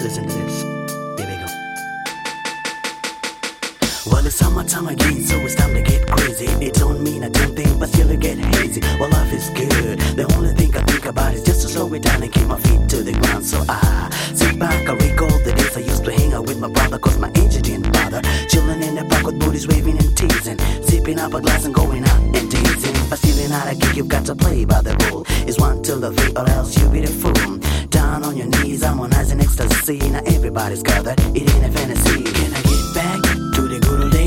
Listen to this. It's summertime again, so it's time to get crazy. It don't mean a damn thing, but still it get hazy. Well, life is good. The only thing I think about is just to slow it down and keep my feet to the ground. So I sit back, I recall the days I used to hang out with my brother, cause my age didn't bother. Chilling in the park with booties waving and teasing. Sipping up a glass and going out and teasing. But stealing out a gig, you've got to play by the rule. It's one till the three, or else you'll be the fool. Down on your knees, I'm on eyes and ecstasy. Now everybody's gathered, it ain't a fantasy. Can I get back to the good old days?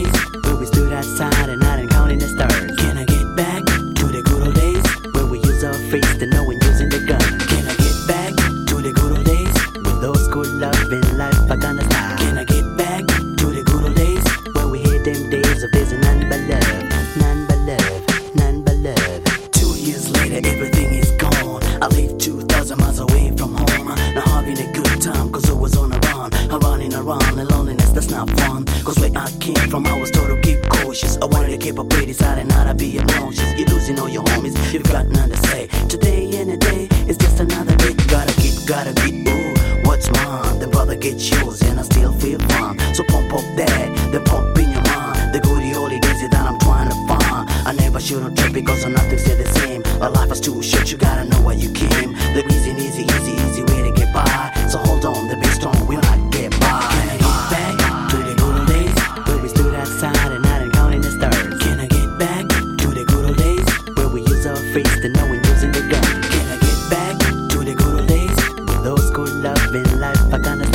In life, I gonna style. Can I get back to the good old days? Where we hit them days of there's none but love, none but love, none but love. Two years later, everything is gone. I live 2,000 miles away from home. Now having a good time, cause I was on a run. I'm running around in loneliness, that's not fun. Cause where I came from, I was told to keep cautious. I wanted to keep a pretty side and not to be obnoxious. You're losing all your homies, you've got nothing to say. Today and a day, it's just another day. Gotta get, gotta get, ooh, what's mine? The brother gets yours, and I still feel fine. So pump up that, then pump in your mind. The goody oldie daisy that I'm trying to find. I never should have tripped because nothing the same. A life is too short, you gotta know where you came. The reason easy, easy, easy way to get by. So hold on, the big strong will not get by. Can I get back to the good old days where we stood outside and I didn't and counting the stars? Can I get back to the good old days where we use our face to know when using the gun? Can I get back to the good old days with those good love in life? I gonna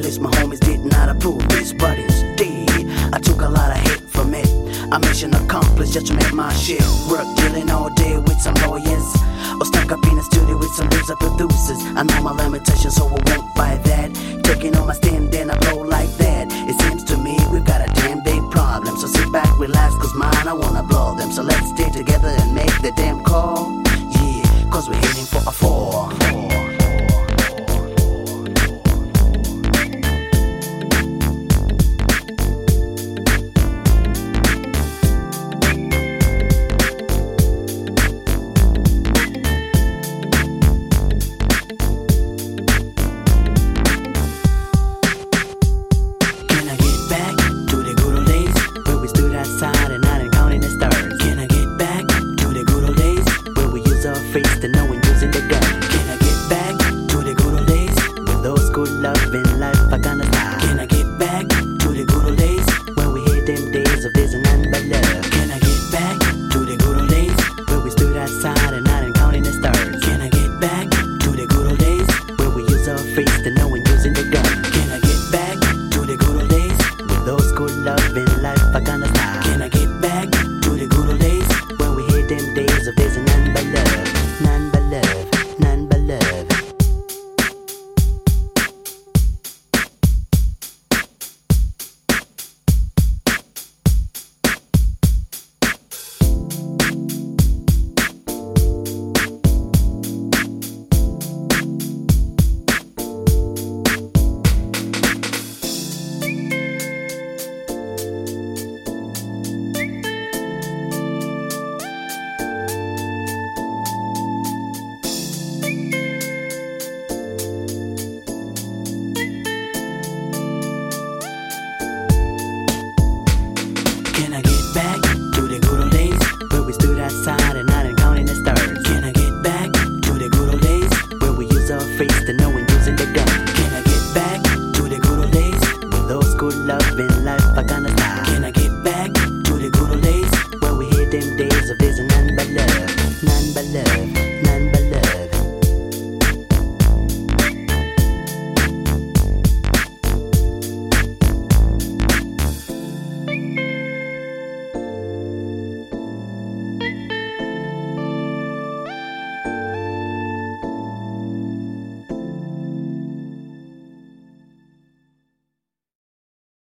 Families, my homies did not approve this, but instead, I took a lot of hate from it. I mission accomplished just to make my shit work. Dealing all day with some lawyers. Or stuck up in the studio with some loser producers. I know my limitations, so I won't buy that. Taking on my stand, then I blow like that. It seems to me we've got a damn big problem. So sit back, relax, cause mine, I wanna blow them. So let's stay together and make the damn call. Yeah, cause we're heading for a four. Good love in life? I gonna style. Can I get back to the good old days when we hit them days of there's none but love? Can I get back to the good old days where we stood outside and not and counting the stars? Can I get back to the good old days where we use our face to know when using the gun? Can I get back to the good old days with those good love in life? I gonna style. Can I get back understand.